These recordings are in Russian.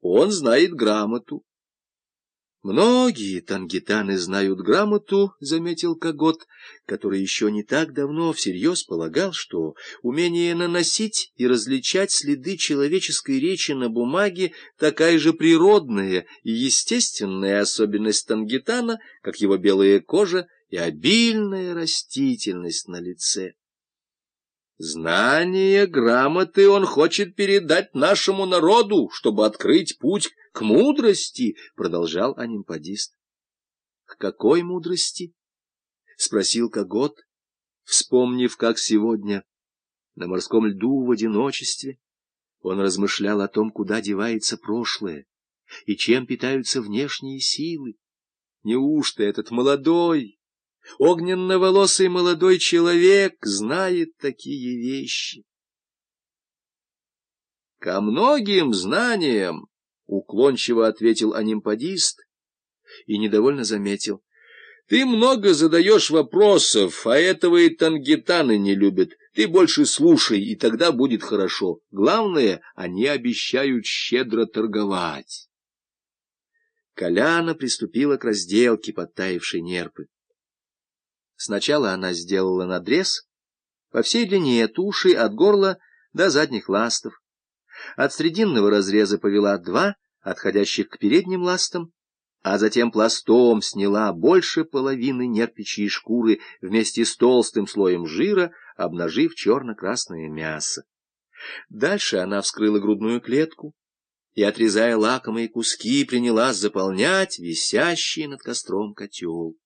Он знает грамоту. «Многие тангитаны знают грамоту», — заметил Когот, который еще не так давно всерьез полагал, что умение наносить и различать следы человеческой речи на бумаге такая же природная и естественная особенность тангитана, как его белая кожа и обильная растительность на лице. Знание грамоты он хочет передать нашему народу, чтобы открыть путь к мудрости, — продолжал анимпадист. — К какой мудрости? — спросил Когот, вспомнив, как сегодня на морском льду в одиночестве он размышлял о том, куда девается прошлое и чем питаются внешние силы. Неужто этот молодой, Огненно-волосый молодой человек знает такие вещи. — Ко многим знаниям, — уклончиво ответил анимпадист и недовольно заметил. — Ты много задаешь вопросов, а этого и тангитаны не любят. Ты больше слушай, и тогда будет хорошо. Главное, они обещают щедро торговать. Коляна приступила к разделке подтаившей нерпы. Сначала она сделала надрез по всей длине туши от горла до задних ластов. От срединного разреза повела два, отходящих к передним ластам, а затем пластом сняла больше половины нерпичьей шкуры вместе с толстым слоем жира, обнажив черно-красное мясо. Дальше она вскрыла грудную клетку и, отрезая лакомые куски, принялась заполнять висящий над костром котел.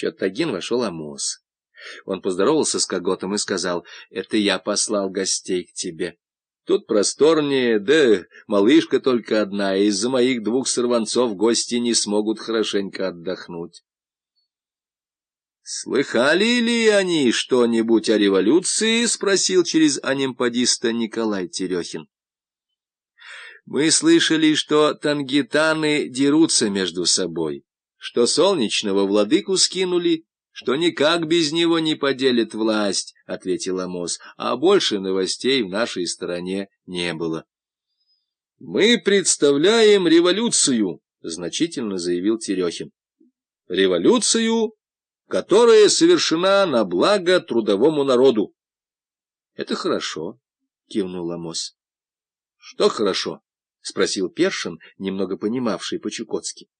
Чоттагин вошел Амос. Он поздоровался с Коготом и сказал, «Это я послал гостей к тебе. Тут просторнее, да малышка только одна, из-за моих двух сорванцов гости не смогут хорошенько отдохнуть». «Слыхали ли они что-нибудь о революции?» — спросил через анимпадиста Николай Терехин. «Мы слышали, что тангитаны дерутся между собой» что солнечного владыку скинули, что никак без него не поделит власть, — ответил Амос, — а больше новостей в нашей стороне не было. — Мы представляем революцию, — значительно заявил Терехин. — Революцию, которая совершена на благо трудовому народу. — Это хорошо, — кивнул Амос. — Что хорошо? — спросил Першин, немного понимавший по-чукотски.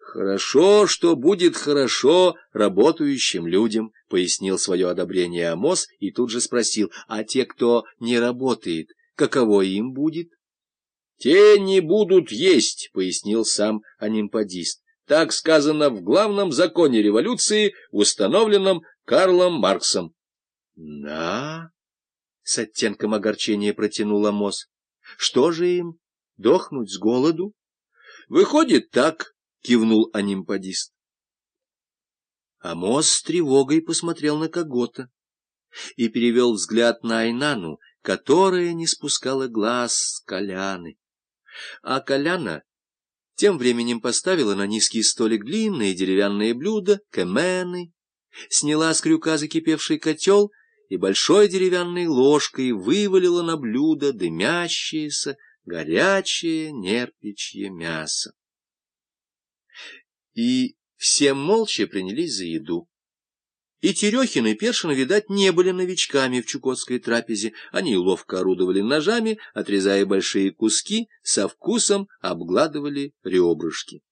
«Хорошо, что будет хорошо работающим людям», — пояснил свое одобрение Амос и тут же спросил, «А те, кто не работает, каково им будет?» «Те не будут есть», — пояснил сам анимпадист. «Так сказано в главном законе революции, установленном Карлом Марксом». «Да?» — с оттенком огорчения протянул Амос. «Что же им, дохнуть с голоду?» «Выходит так». — кивнул анимпадист. Амос с тревогой посмотрел на Когота и перевел взгляд на Айнану, которая не спускала глаз с Коляны. А Коляна тем временем поставила на низкий столик длинные деревянные блюда, кемены, сняла с крюка закипевший котел и большой деревянной ложкой вывалила на блюдо дымящееся, горячее нерпичье мясо и все молча принялись за еду. И Терехин и Першин, видать, не были новичками в чукотской трапезе. Они ловко орудовали ножами, отрезая большие куски, со вкусом обгладывали ребрышки.